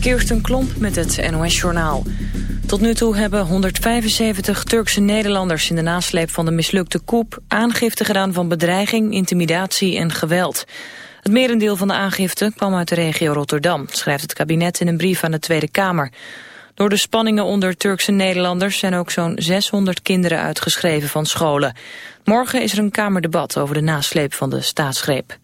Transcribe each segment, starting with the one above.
Kirsten Klomp met het NOS-journaal. Tot nu toe hebben 175 Turkse Nederlanders in de nasleep van de mislukte coup... aangifte gedaan van bedreiging, intimidatie en geweld. Het merendeel van de aangifte kwam uit de regio Rotterdam... schrijft het kabinet in een brief aan de Tweede Kamer. Door de spanningen onder Turkse Nederlanders... zijn ook zo'n 600 kinderen uitgeschreven van scholen. Morgen is er een Kamerdebat over de nasleep van de staatsgreep.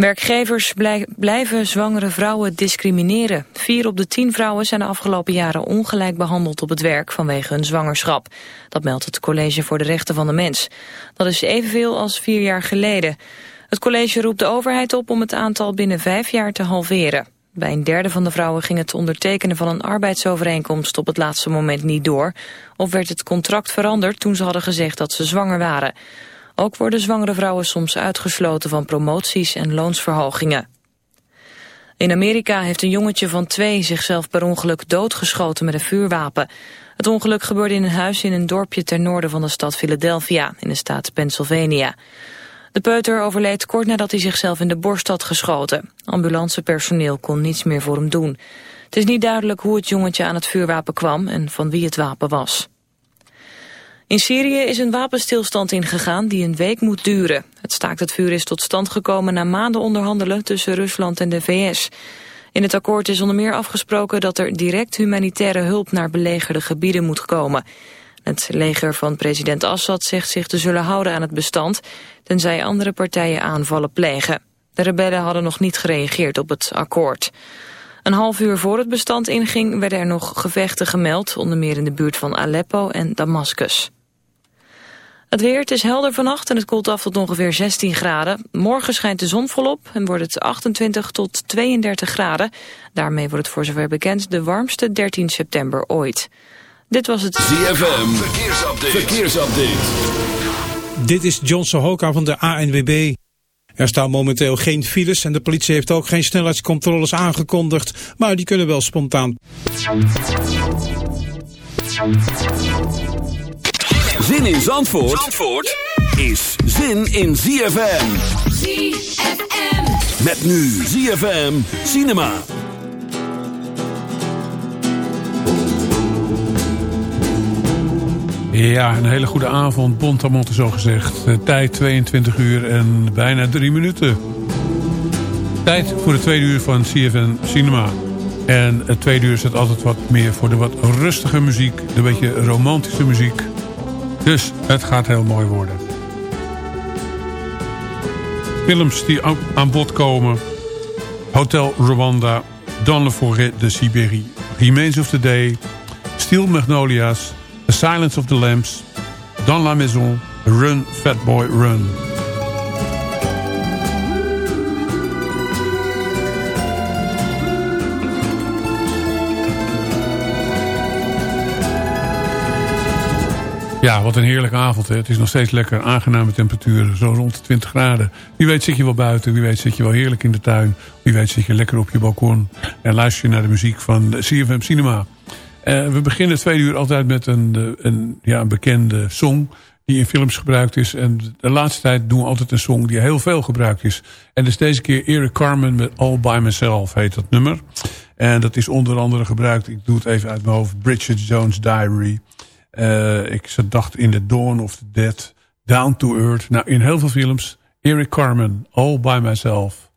Werkgevers blijven zwangere vrouwen discrimineren. Vier op de tien vrouwen zijn de afgelopen jaren ongelijk behandeld op het werk vanwege hun zwangerschap. Dat meldt het College voor de Rechten van de Mens. Dat is evenveel als vier jaar geleden. Het college roept de overheid op om het aantal binnen vijf jaar te halveren. Bij een derde van de vrouwen ging het ondertekenen van een arbeidsovereenkomst op het laatste moment niet door. Of werd het contract veranderd toen ze hadden gezegd dat ze zwanger waren. Ook worden zwangere vrouwen soms uitgesloten van promoties en loonsverhogingen. In Amerika heeft een jongetje van twee zichzelf per ongeluk doodgeschoten met een vuurwapen. Het ongeluk gebeurde in een huis in een dorpje ten noorden van de stad Philadelphia in de staat Pennsylvania. De peuter overleed kort nadat hij zichzelf in de borst had geschoten. Ambulancepersoneel kon niets meer voor hem doen. Het is niet duidelijk hoe het jongetje aan het vuurwapen kwam en van wie het wapen was. In Syrië is een wapenstilstand ingegaan die een week moet duren. Het staakt het vuur is tot stand gekomen na maanden onderhandelen tussen Rusland en de VS. In het akkoord is onder meer afgesproken dat er direct humanitaire hulp naar belegerde gebieden moet komen. Het leger van president Assad zegt zich te zullen houden aan het bestand, tenzij andere partijen aanvallen plegen. De rebellen hadden nog niet gereageerd op het akkoord. Een half uur voor het bestand inging werden er nog gevechten gemeld, onder meer in de buurt van Aleppo en Damascus. Het weer, het is helder vannacht en het koelt af tot ongeveer 16 graden. Morgen schijnt de zon volop en wordt het 28 tot 32 graden. Daarmee wordt het voor zover bekend de warmste 13 september ooit. Dit was het ZFM, verkeersupdate. verkeersupdate. Dit is John Sohoka van de ANWB. Er staan momenteel geen files en de politie heeft ook geen snelheidscontroles aangekondigd, maar die kunnen wel spontaan. Zin in Zandvoort, Zandvoort is zin in ZFM. ZFM. Met nu ZFM Cinema. Ja, een hele goede avond. Bontamonte zo gezegd. Tijd 22 uur en bijna 3 minuten. Tijd voor de tweede uur van CFN Cinema. En het tweede uur zit altijd wat meer voor de wat rustige muziek. De beetje romantische muziek. Dus het gaat heel mooi worden. Films die aan bod komen. Hotel Rwanda. Dans le Forêt de Sibérie. Remains of the Day. Steel Magnolias. The Silence of the Lambs. Dans la Maison. Run, Fat Boy, Run. Ja, wat een heerlijke avond. Hè. Het is nog steeds lekker aangename temperaturen. Zo rond de 20 graden. Wie weet zit je wel buiten. Wie weet zit je wel heerlijk in de tuin. Wie weet zit je lekker op je balkon. En luister je naar de muziek van CFM Cinema. Uh, we beginnen twee uur altijd met een, eh, een, ja, een bekende song die in films gebruikt is. En de laatste tijd doen we altijd een song die heel veel gebruikt is. En dus deze keer Eric Carmen met All By Myself heet dat nummer. En dat is onder andere gebruikt, ik doe het even uit mijn hoofd, Bridget Jones' Diary... Uh, ik dacht in The Dawn of the Dead, Down to Earth. Nou, in heel veel films. Eric Carmen, All By Myself.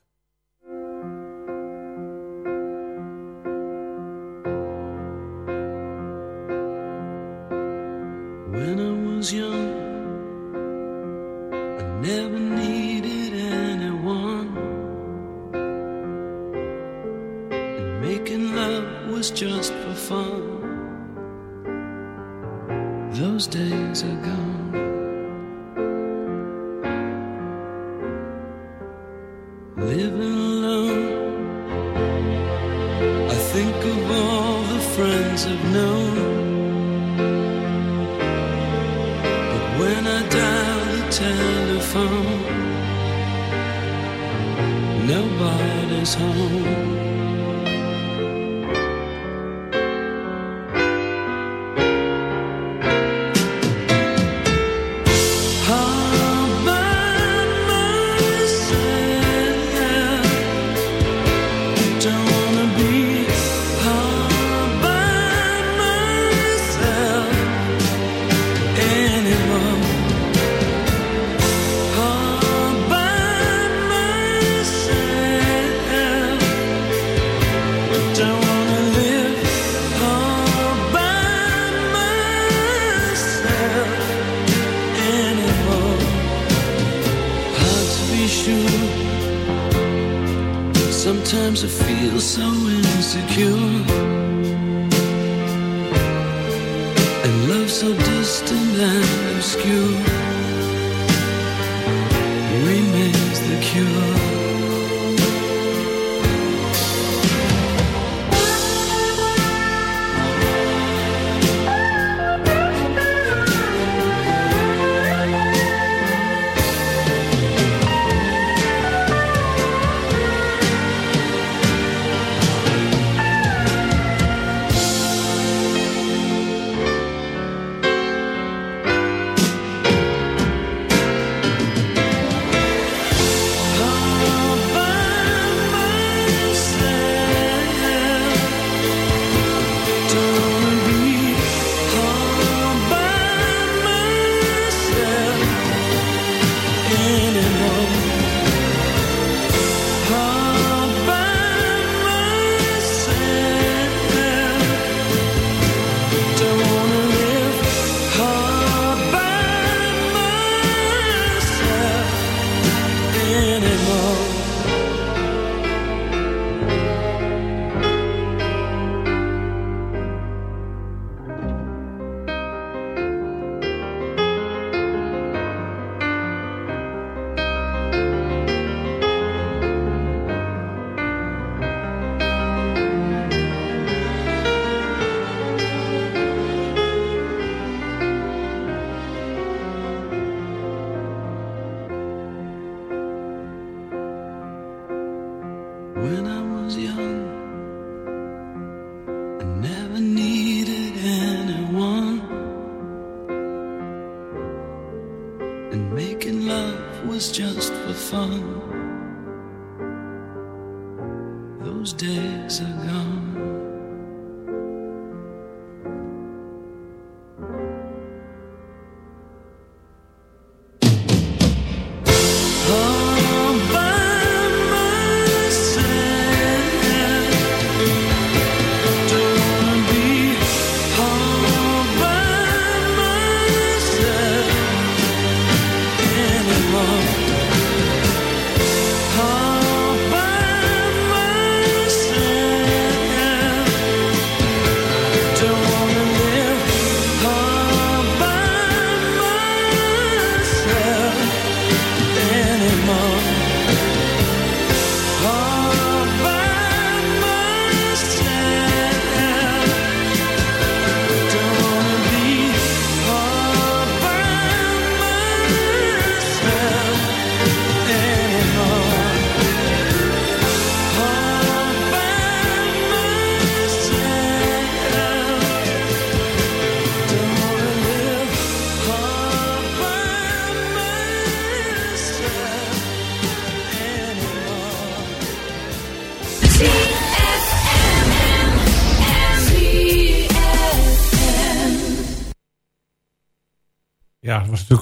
Ja,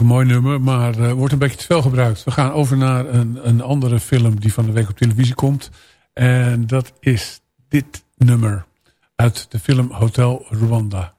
een mooi nummer, maar uh, wordt een beetje te veel gebruikt. We gaan over naar een, een andere film die van de week op televisie komt. En dat is dit nummer uit de film Hotel Rwanda.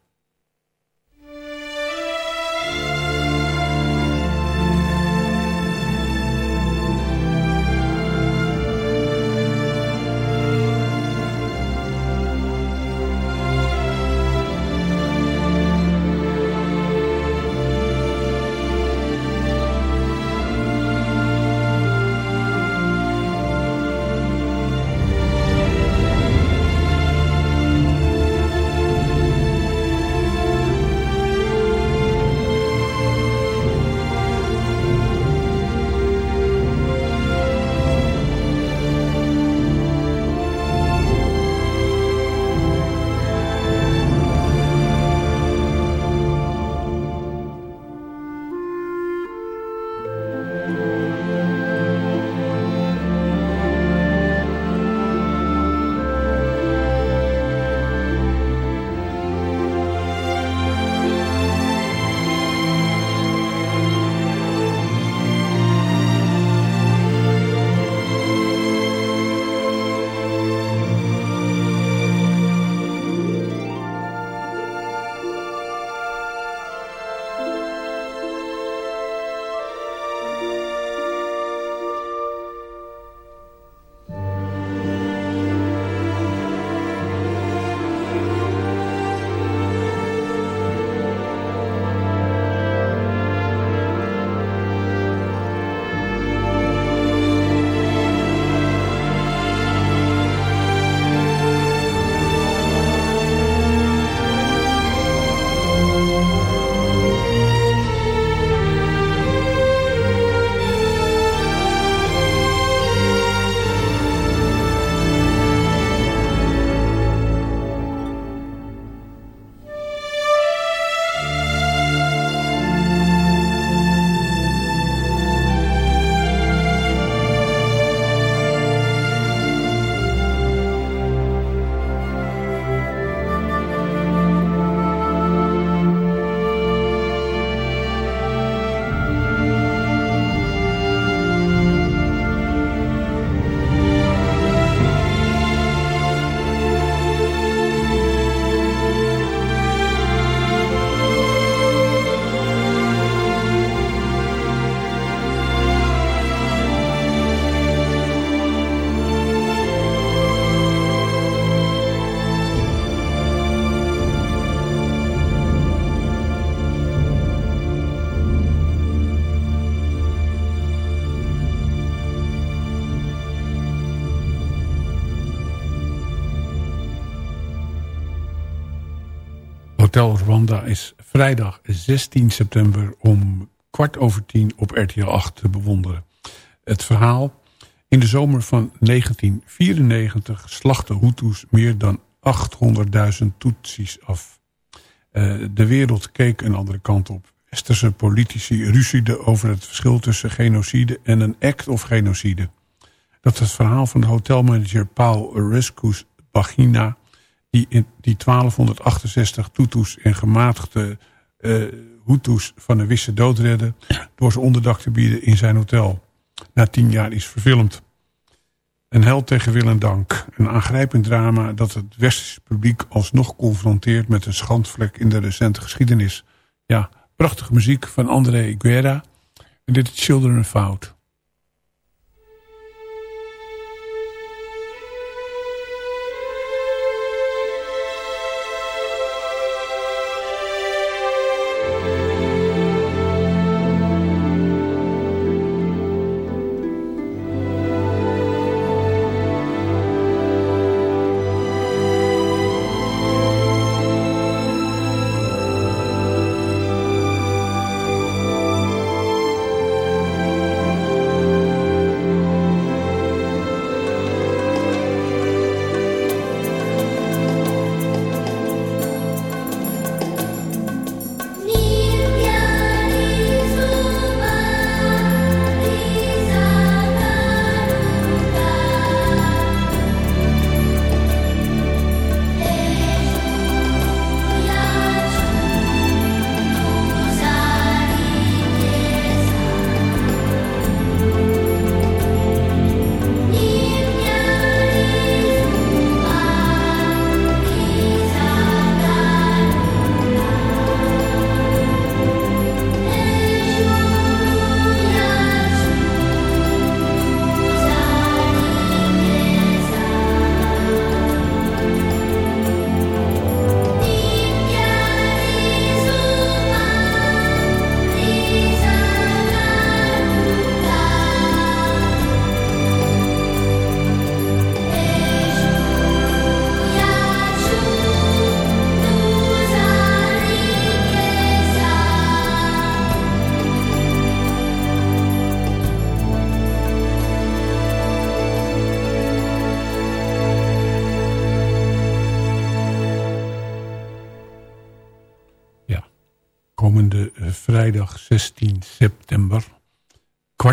Rwanda is vrijdag 16 september om kwart over tien op RTL 8 te bewonderen. Het verhaal... In de zomer van 1994 slachten Hutus meer dan 800.000 Tutsis af. Uh, de wereld keek een andere kant op. Westerse politici ruzieden over het verschil tussen genocide en een act of genocide. Dat het verhaal van de hotelmanager Paul Rescus Bagina... die, in, die 1268 Tutus en gematigde uh, Hutus van een wisse dood redde... door ze onderdak te bieden in zijn hotel. Na tien jaar is verfilmd. Een held tegen wil en dank. Een aangrijpend drama dat het westerse publiek alsnog confronteert... met een schandvlek in de recente geschiedenis. Ja, prachtige muziek van André Guerra. En dit is Children of Out.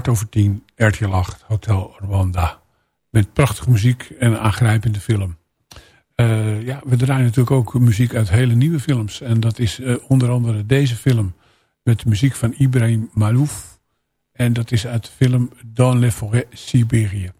Over tien, RTL 8, Hotel Rwanda. Met prachtige muziek en aangrijpende film. Uh, ja, we draaien natuurlijk ook muziek uit hele nieuwe films. En dat is uh, onder andere deze film. Met de muziek van Ibrahim Malouf. En dat is uit de film Dans les forêts Siberië.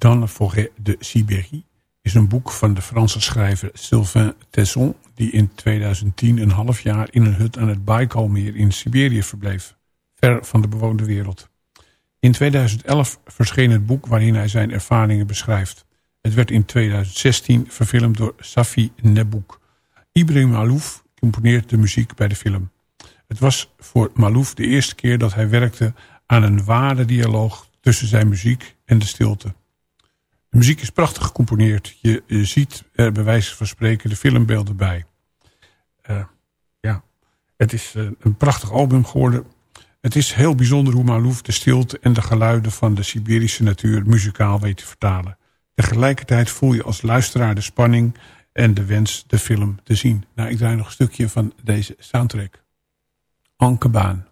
Dans la forêt de Sibérie is een boek van de Franse schrijver Sylvain Tesson... die in 2010 een half jaar in een hut aan het Baikalmeer in Siberië verbleef. Ver van de bewoonde wereld. In 2011 verscheen het boek waarin hij zijn ervaringen beschrijft. Het werd in 2016 verfilmd door Safi Nebouk. Ibrahim Malouf componeert de muziek bij de film. Het was voor Malouf de eerste keer dat hij werkte aan een ware dialoog tussen zijn muziek en de stilte. De muziek is prachtig gecomponeerd. Je, ziet er bij wijze van spreken de filmbeelden bij. Uh, ja, het is uh, een prachtig album geworden. Het is heel bijzonder hoe Malouf de stilte en de geluiden van de Siberische natuur muzikaal weet te vertalen. Tegelijkertijd voel je als luisteraar de spanning en de wens de film te zien. Nou, ik draai nog een stukje van deze soundtrack. Ankebaan.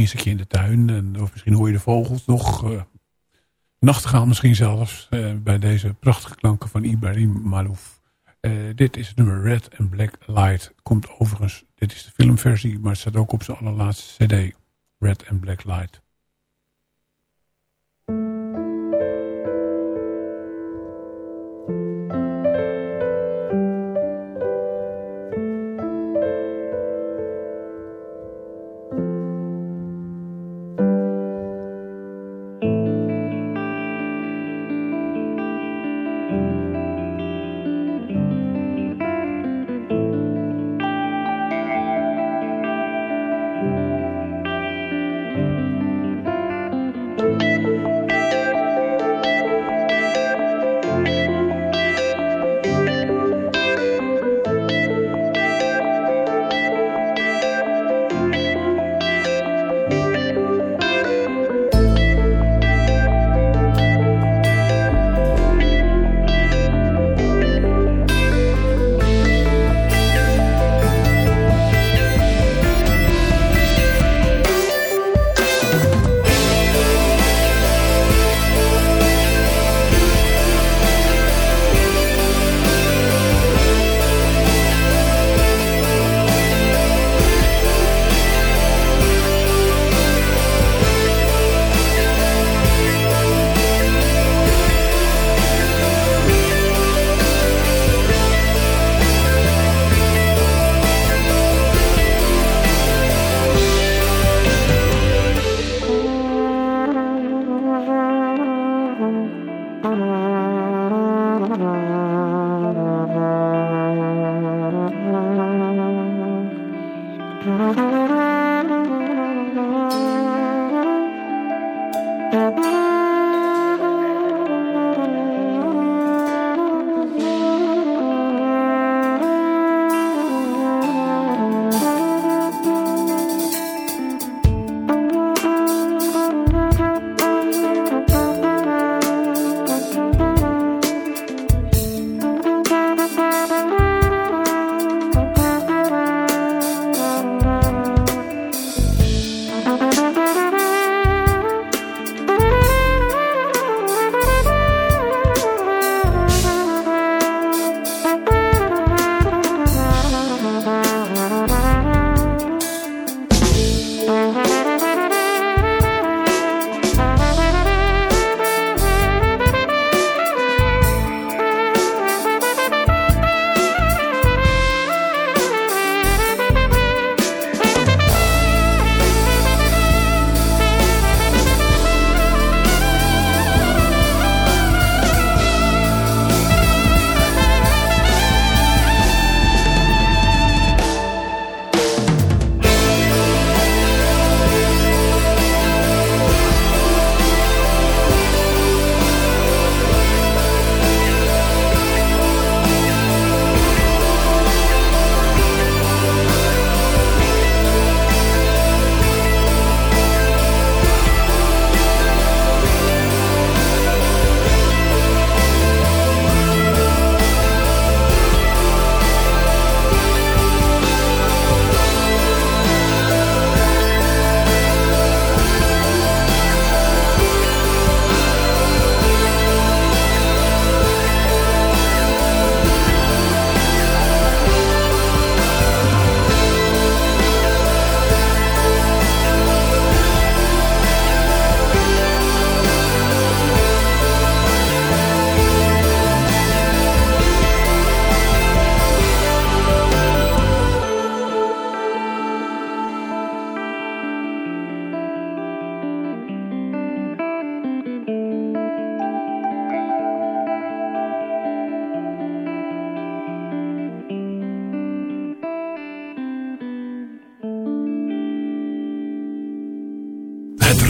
Misschien je in de tuin. En, of misschien hoor je de vogels nog. Uh, nachtegaal misschien zelfs. Uh, bij deze prachtige klanken van Ibrahim Malouf. Uh, dit is het nummer Red and Black Light. Komt overigens, dit is de filmversie. Maar het staat ook op zijn allerlaatste cd. Red and Black Light.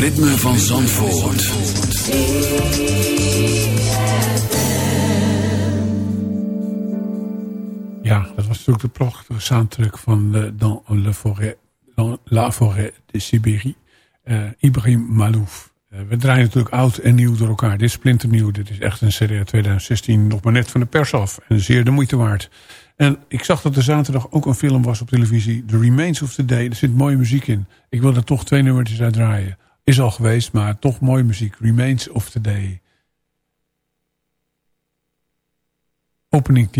Ritme van Zandvoort. Ja, dat was natuurlijk de prachtige soundtrack van uh, Dans, le La Forêt de Sibérie. Uh, Ibrahim Malouf. Uh, we draaien natuurlijk oud en nieuw door elkaar. Dit is splinternieuw. Dit is echt een serie 2016 nog maar net van de pers af. En zeer de moeite waard. En ik zag dat er zaterdag ook een film was op televisie. The Remains of the Day. Er zit mooie muziek in. Ik wil er toch twee nummertjes uit draaien. Is al geweest, maar toch mooie muziek. Remains of the Day. Opening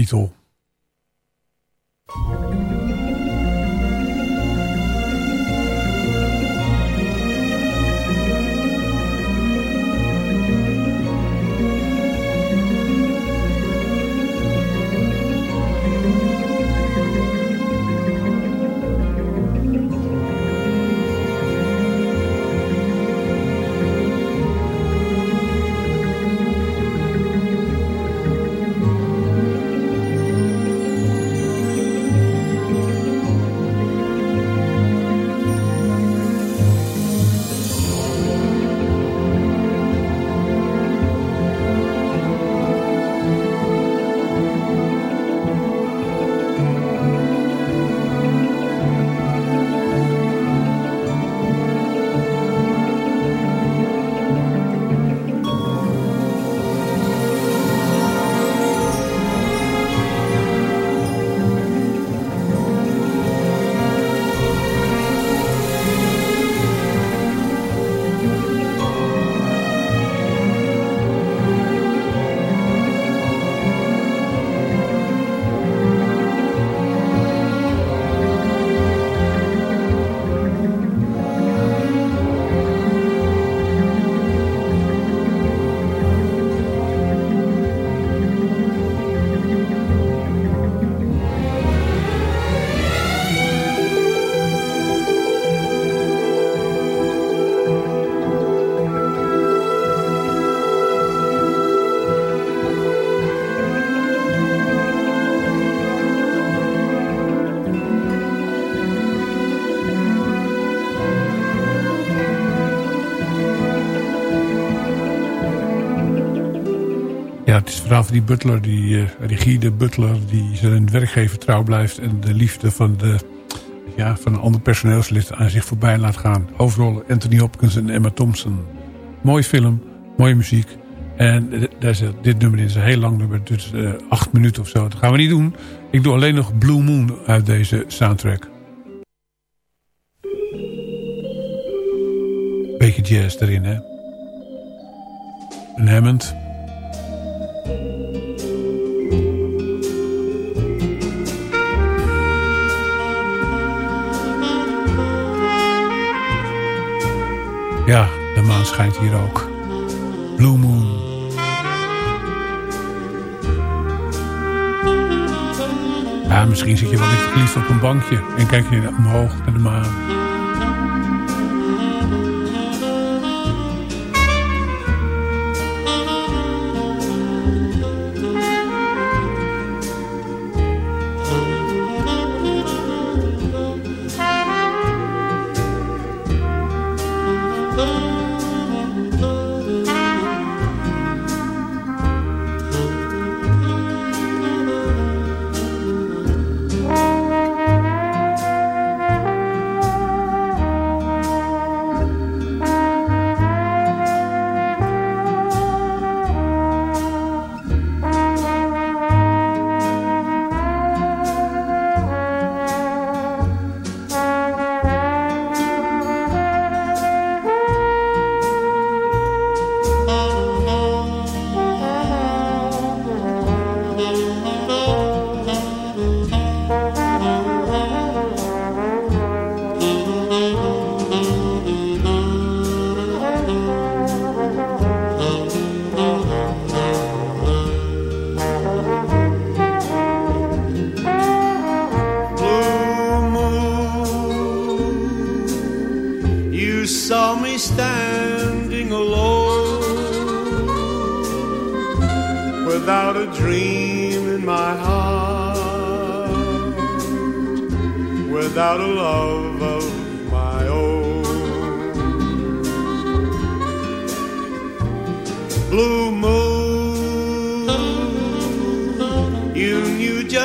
vanaf die butler, die uh, rigide butler... die zijn werkgever trouw blijft... en de liefde van, de, ja, van een ander personeelslid aan zich voorbij laat gaan. Hoofdrollen Anthony Hopkins en Emma Thompson. Mooie film, mooie muziek. En daar is, dit nummer is een heel lang nummer, dus uh, acht minuten of zo. Dat gaan we niet doen. Ik doe alleen nog Blue Moon uit deze soundtrack. Beetje jazz erin, hè? Een. Ja, de maan schijnt hier ook. Blue Moon. Ja, misschien zit je wel lief op een bankje en kijk je omhoog naar de maan.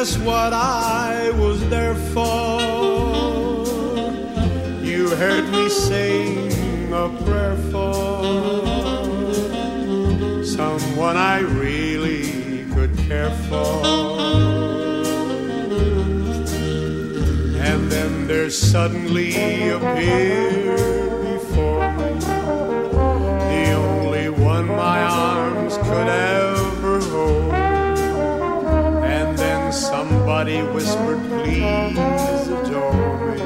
Just what I was there for. You heard me sing a prayer for someone I really could care for. And then there suddenly appeared somebody whispered, please adore me.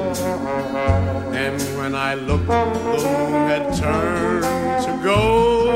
And when I looked, the moon had turned to gold.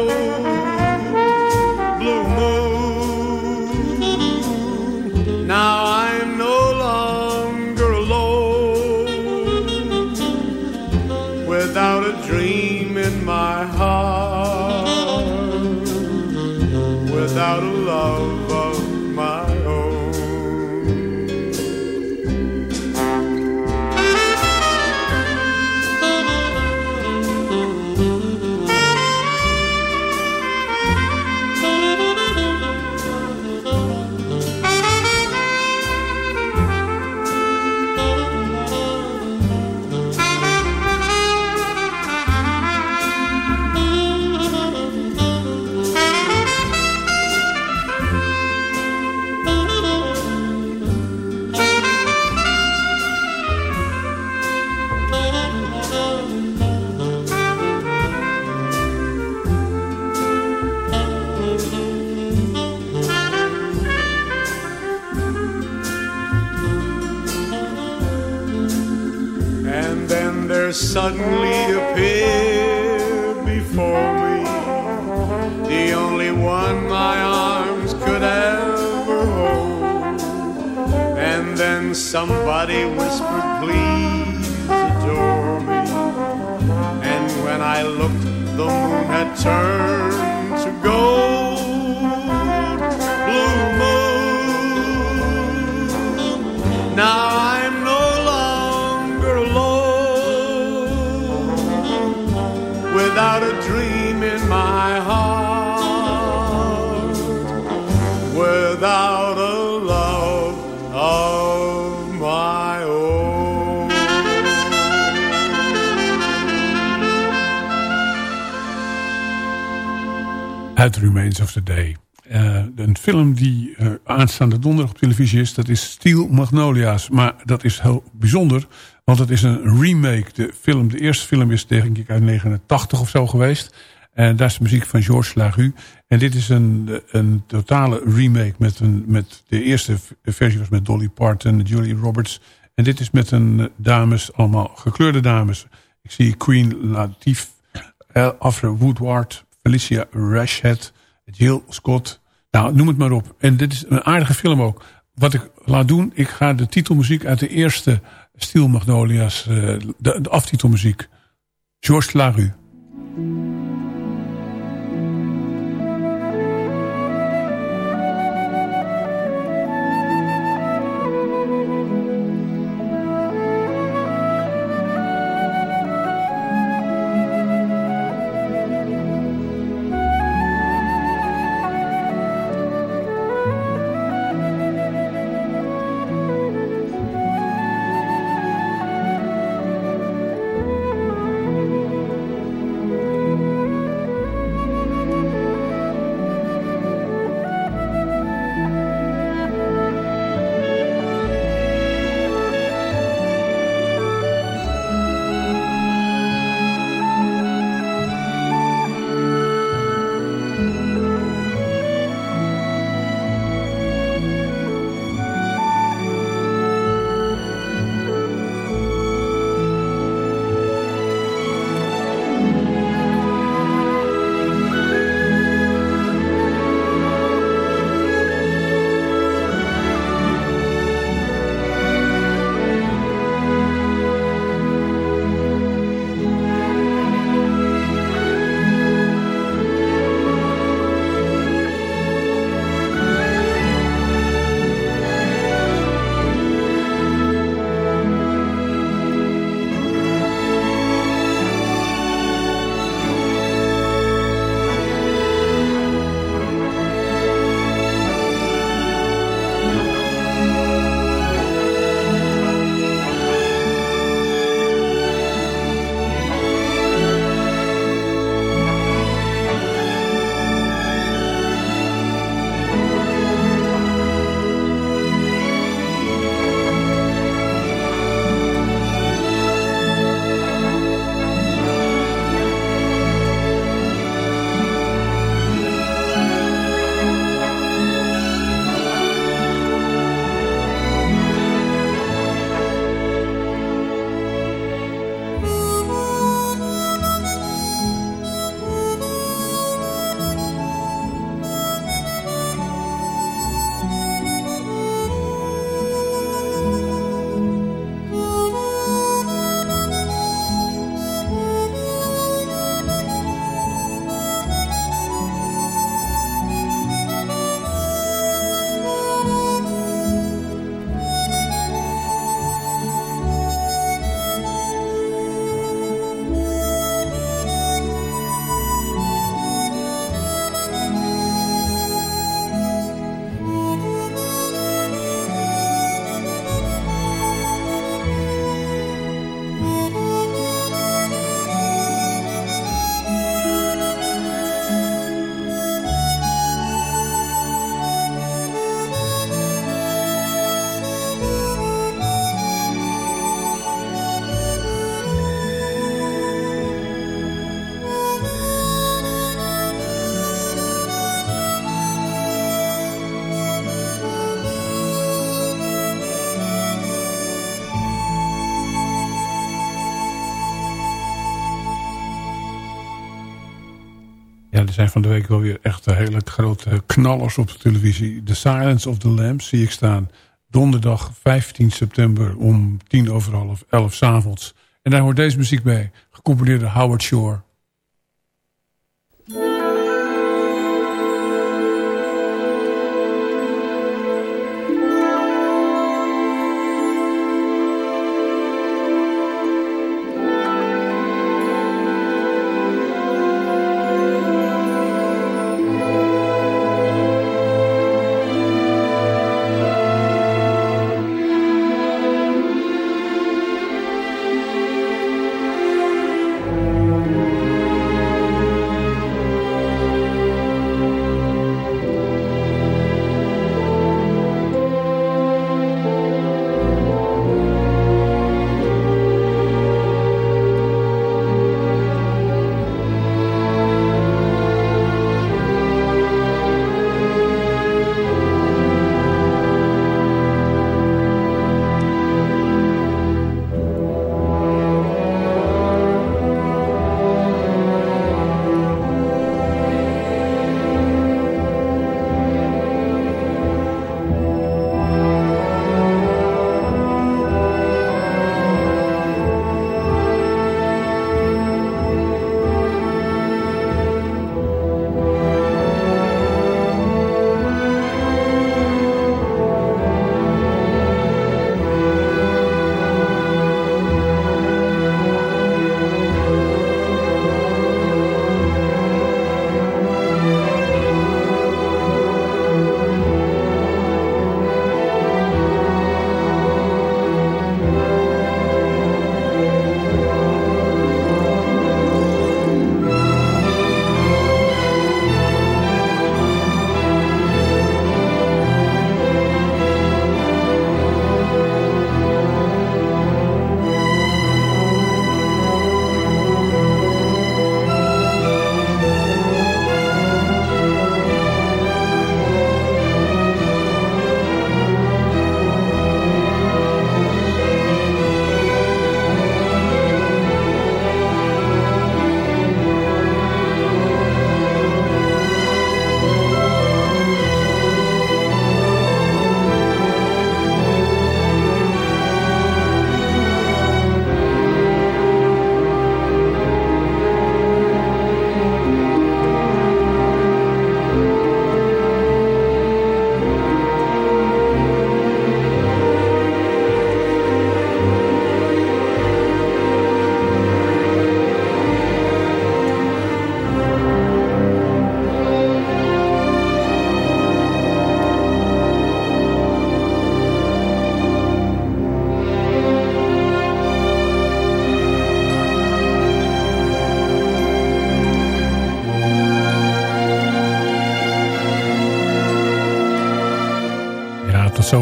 There suddenly appeared before me the only one my arms could ever hold. And then somebody whispered, please adore me. And when I looked, the moon had turned Remains of the Day. Eh, een film die eh, aanstaande donderdag op televisie is, dat is Steel Magnolia's. Maar dat is heel bijzonder, want het is een remake. De, film, de eerste film is denk ik uit 89 of zo geweest. En daar is de muziek van Georges Lagu. En dit is een, een totale remake. Met een, met de eerste versie was met Dolly Parton, Julie Roberts. En dit is met een dames, allemaal gekleurde dames. Ik zie Queen Latifah, Afra Woodward, Felicia Rashad, Jill Scott. Nou, noem het maar op. En dit is een aardige film ook. Wat ik laat doen, ik ga de titelmuziek uit de eerste Steel Magnolia's, eh, de, de aftitelmuziek. Georges Larue. Er zijn van de week wel weer echt hele grote knallers op de televisie. The Silence of the Lambs zie ik staan. Donderdag 15 september om tien over half elf s avonds. En daar hoort deze muziek bij. Gecomponeerd door Howard Shore.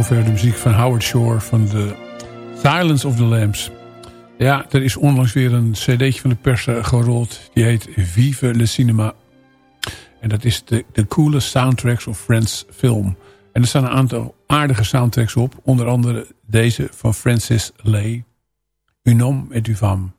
De muziek van Howard Shore van de Silence of the Lambs. Ja, er is onlangs weer een cd'tje van de pers eh, gerold. Die heet Vive le Cinema. En dat is de, de coole soundtracks of Friends film. En er staan een aantal aardige soundtracks op. Onder andere deze van Francis Lay. Un homme et une femme.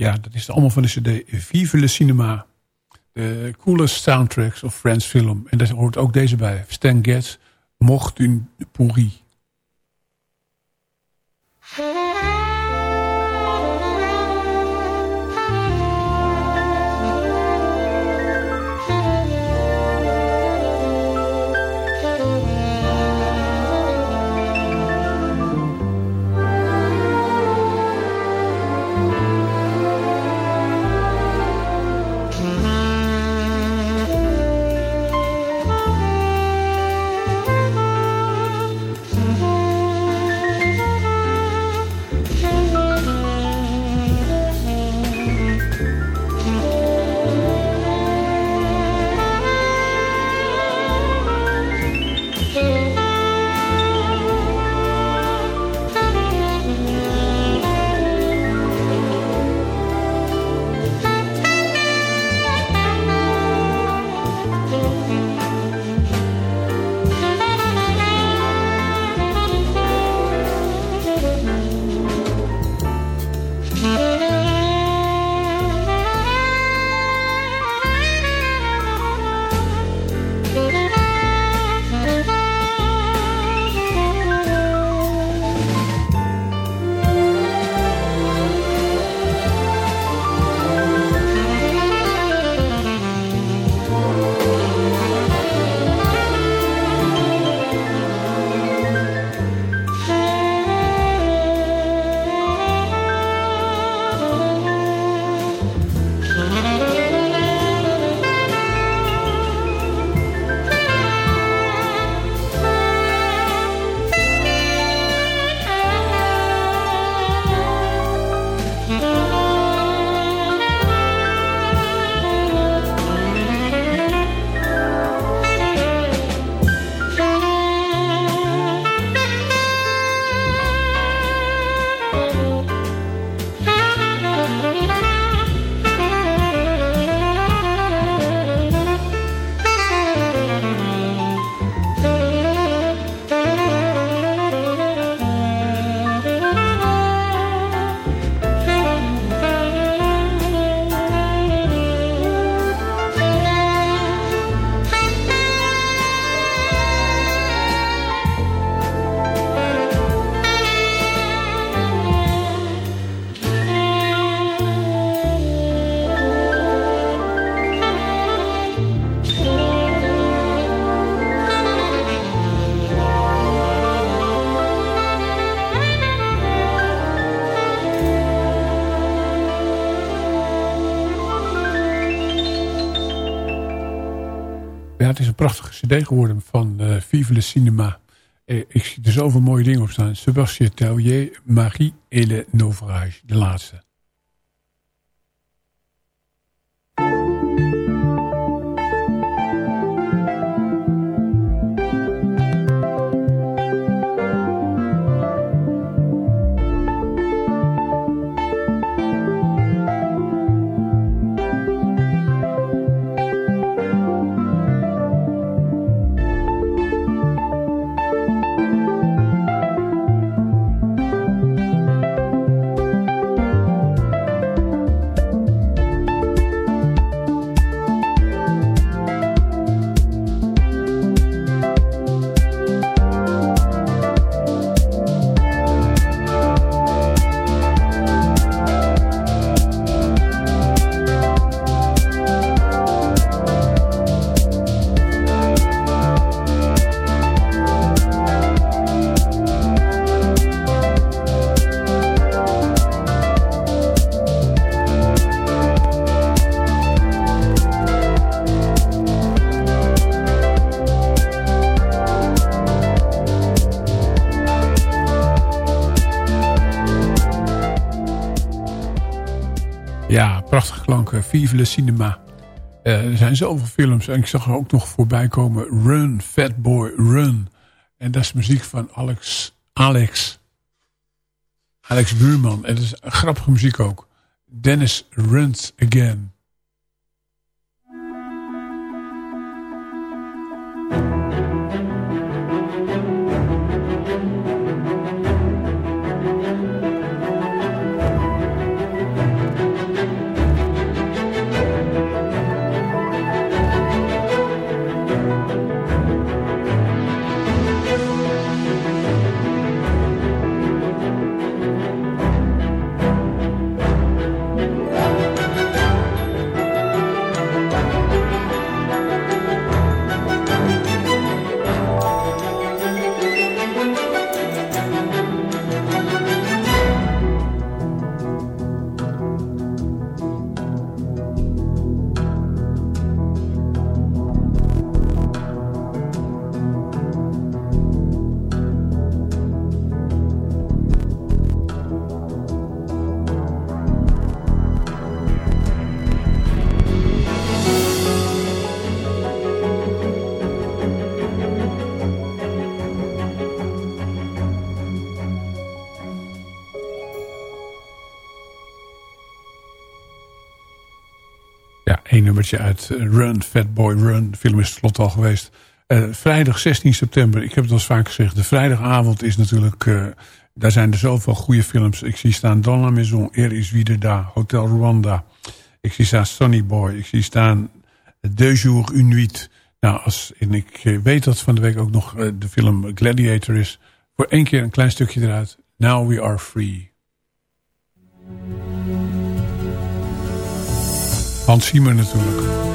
Ja, dat is allemaal van de cd Vive le Cinema. De coolest soundtracks of Friends film. En daar hoort ook deze bij. Stan Getz, Mocht une pourri. Cd geworden van uh, Vive le Cinema. Eh, ik zie er zoveel mooie dingen op staan. Sébastien Tellier, Marie et le Naufrage, de laatste. Vive Cinema. Uh, er zijn zoveel films. En ik zag er ook nog voorbij komen. Run, Fat Boy, Run. En dat is muziek van Alex. Alex. Alex Buurman. En dat is grappige muziek ook. Dennis Runs Again. Nummertje uit eh, Run, Fat Boy Run. De film is slot al geweest. Uh, vrijdag 16 september, ik heb het al vaak gezegd. De vrijdagavond is natuurlijk... Uh, daar zijn er zoveel goede films. Ik zie staan Dans la Maison, Er is wieder da, Hotel Rwanda. Ik zie staan Sunny Boy. Ik zie staan Deux jours une nuit. Nou, als, en ik weet dat van de week ook nog de film Gladiator is. Voor één keer een klein stukje eruit. Now we are free. Hans Siemer natuurlijk.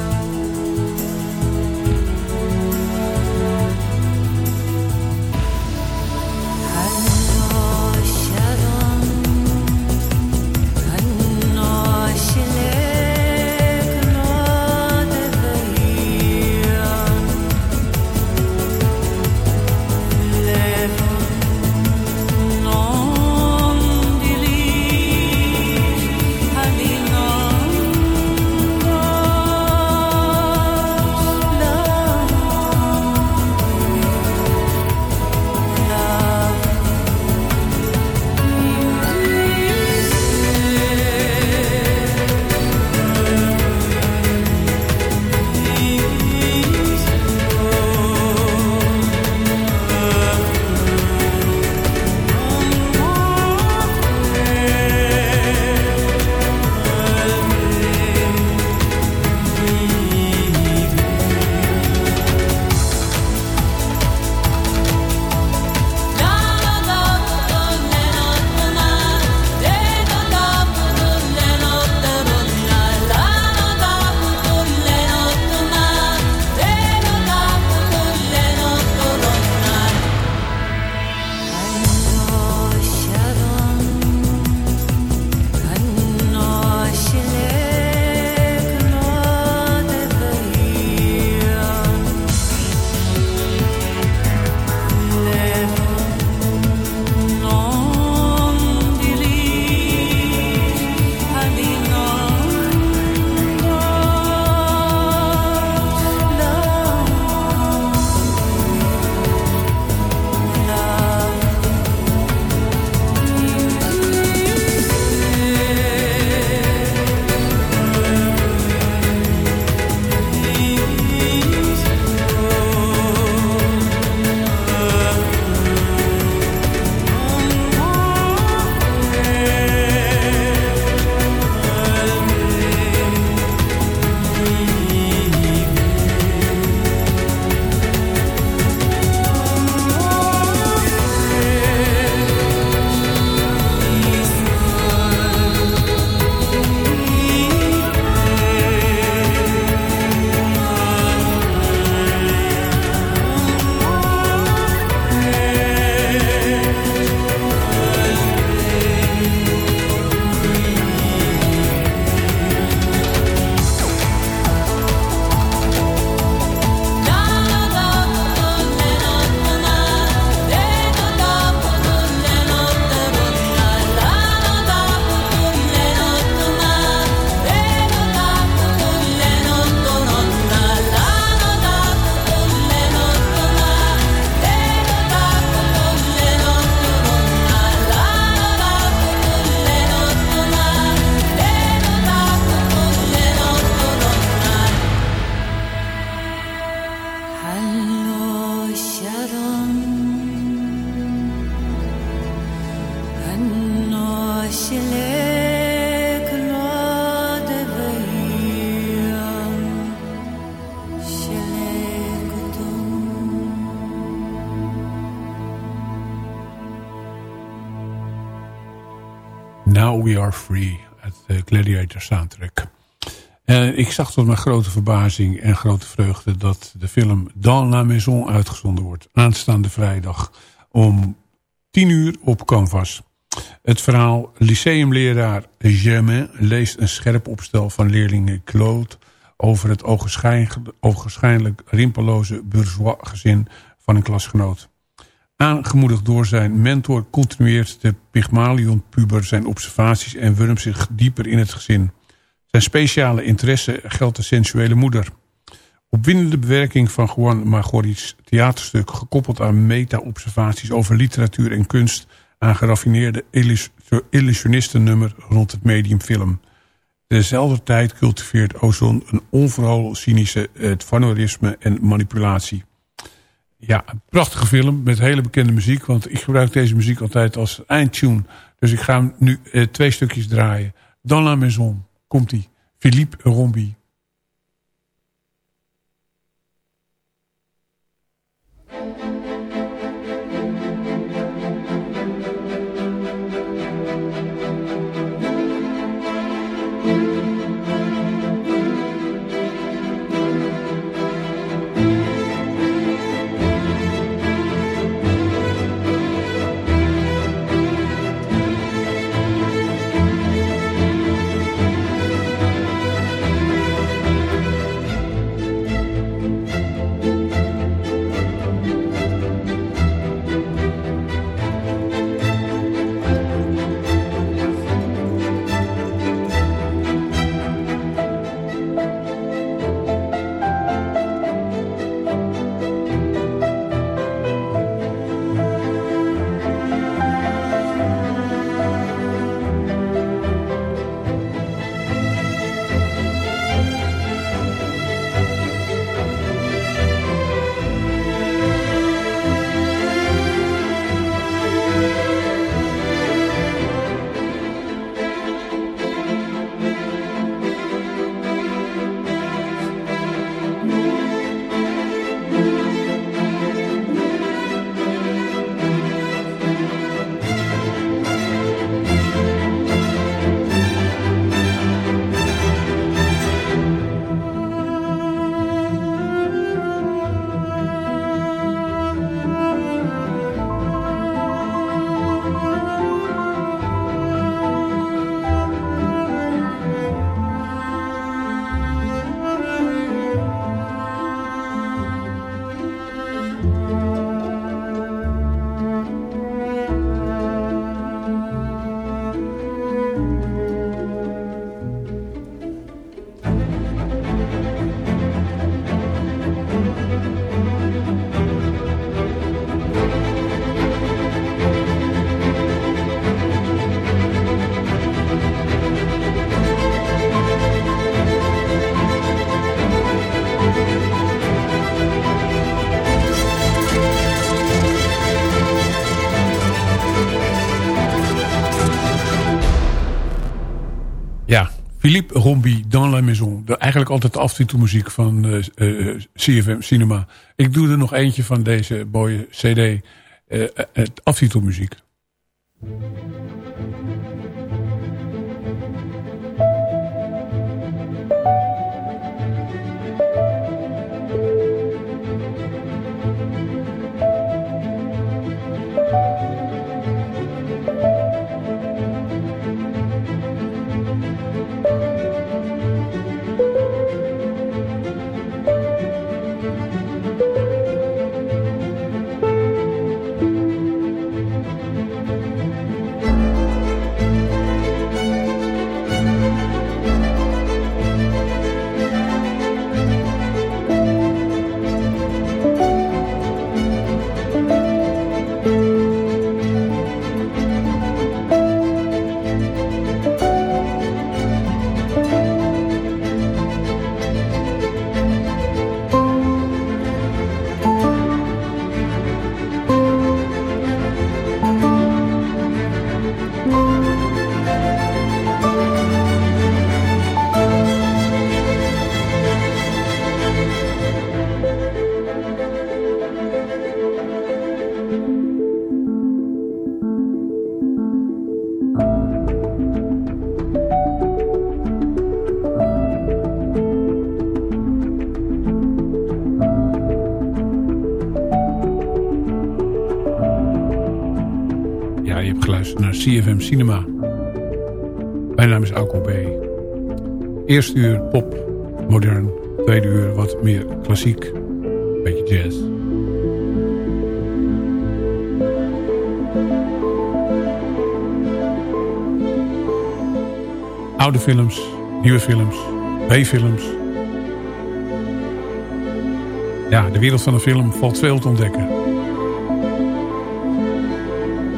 De Gladiator soundtrack. Uh, ik zag tot mijn grote verbazing en grote vreugde... dat de film Dans la Maison uitgezonden wordt. Aanstaande vrijdag om 10 uur op Canvas. Het verhaal Lyceumleraar Germain leest een scherp opstel van leerlingen Claude... over het ogenschijnlijk rimpeloze bourgeois gezin van een klasgenoot. Aangemoedigd door zijn mentor continueert de Pygmalion-puber zijn observaties en wurmt zich dieper in het gezin. Zijn speciale interesse geldt de sensuele moeder. Opwindende bewerking van Juan Margorits theaterstuk... gekoppeld aan meta-observaties over literatuur en kunst... aan geraffineerde illusionistennummer rond het medium film. Dezelfde tijd cultiveert Ozon een onverholen cynische het vanorisme en manipulatie. Ja, een prachtige film met hele bekende muziek. Want ik gebruik deze muziek altijd als eindtune. Dus ik ga hem nu eh, twee stukjes draaien. Dans la maison, komt-ie. Philippe Rombi. Philippe Rombi, Dans la Maison. De, eigenlijk altijd de aftitelmuziek van uh, uh, CFM Cinema. Ik doe er nog eentje van deze mooie cd. Uh, het aftitelmuziek. Cinema. Mijn naam is Alco B. Eerste uur pop, modern. Tweede uur wat meer klassiek. Beetje jazz. Oude films, nieuwe films, B-films. Ja, de wereld van de film valt veel te ontdekken.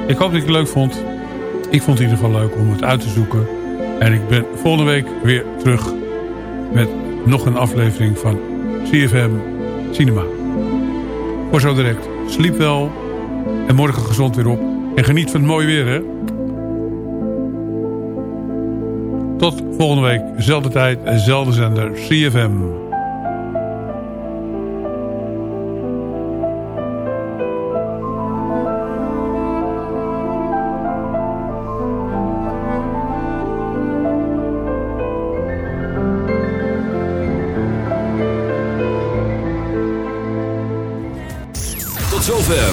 Ik hoop dat je het leuk vond. Ik vond het in ieder geval leuk om het uit te zoeken. En ik ben volgende week weer terug met nog een aflevering van CFM Cinema. Voor zo direct. Sliep wel. En morgen gezond weer op. En geniet van het mooie weer, hè. Tot volgende week. Zelfde tijd, zelfde zender. CFM.